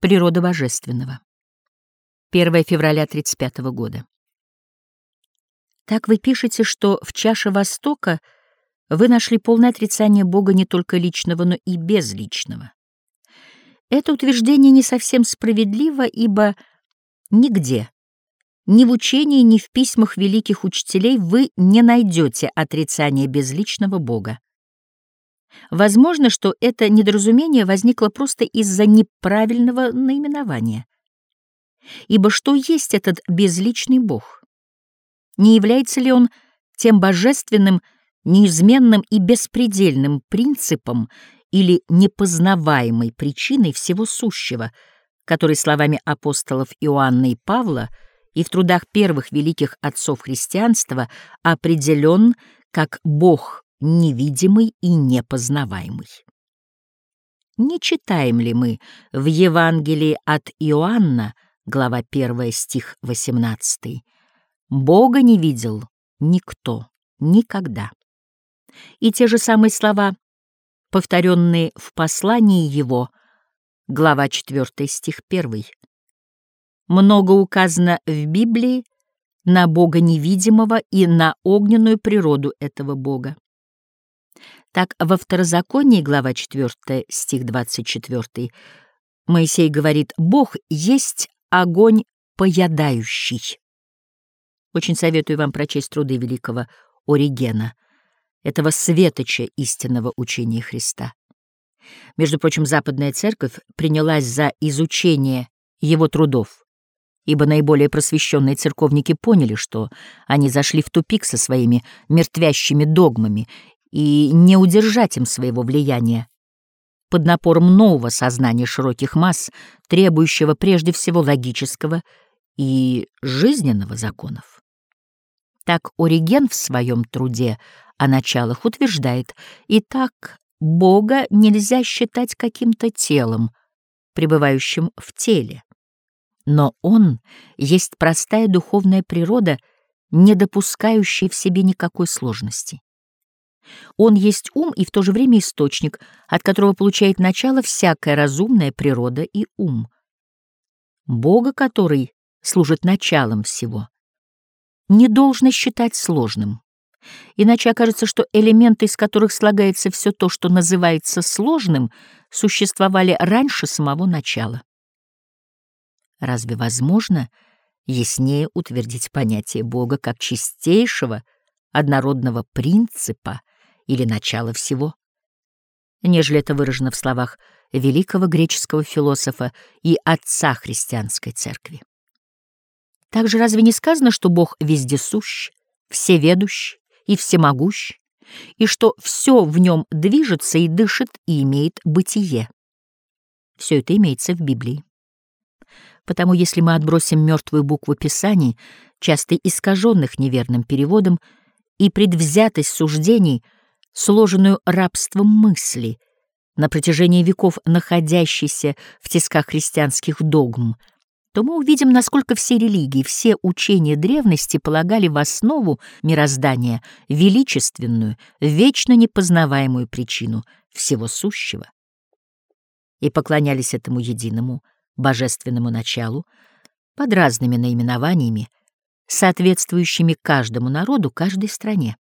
Природа божественного. 1 февраля 35 года. Так вы пишете, что в чаше Востока вы нашли полное отрицание Бога не только личного, но и безличного. Это утверждение не совсем справедливо, ибо нигде, ни в учении, ни в письмах великих учителей вы не найдете отрицания безличного Бога. Возможно, что это недоразумение возникло просто из-за неправильного наименования. Ибо что есть этот безличный Бог? Не является ли он тем божественным, неизменным и беспредельным принципом или непознаваемой причиной всего сущего, который словами апостолов Иоанна и Павла и в трудах первых великих отцов христианства определен как Бог невидимый и непознаваемый. Не читаем ли мы в Евангелии от Иоанна, глава 1, стих 18, «Бога не видел никто никогда». И те же самые слова, повторенные в послании его, глава 4, стих 1. Много указано в Библии на Бога невидимого и на огненную природу этого Бога. Так во Второзаконии, глава 4, стих 24, Моисей говорит, «Бог есть огонь поедающий». Очень советую вам прочесть труды великого Оригена, этого светоча истинного учения Христа. Между прочим, Западная Церковь принялась за изучение его трудов, ибо наиболее просвещенные церковники поняли, что они зашли в тупик со своими мертвящими догмами и не удержать им своего влияния. Под напором нового сознания широких масс, требующего прежде всего логического и жизненного законов. Так Ориген в своем труде о началах утверждает, и так Бога нельзя считать каким-то телом, пребывающим в теле. Но Он есть простая духовная природа, не допускающая в себе никакой сложности. Он есть ум и в то же время источник, от которого получает начало всякая разумная природа и ум. Бога, который служит началом всего, не должно считать сложным. Иначе окажется, что элементы, из которых слагается все то, что называется сложным, существовали раньше самого начала. Разве возможно яснее утвердить понятие Бога как чистейшего, однородного принципа, или начало всего, нежели это выражено в словах великого греческого философа и отца христианской церкви. Также разве не сказано, что Бог вездесущ, всеведущ и всемогущ, и что все в нем движется и дышит и имеет бытие? Все это имеется в Библии. Потому если мы отбросим мертвую букву Писаний, часто искаженных неверным переводом, и предвзятость суждений — сложенную рабством мысли, на протяжении веков находящейся в тисках христианских догм, то мы увидим, насколько все религии, все учения древности полагали в основу мироздания величественную, вечно непознаваемую причину всего сущего. И поклонялись этому единому божественному началу под разными наименованиями, соответствующими каждому народу, каждой стране.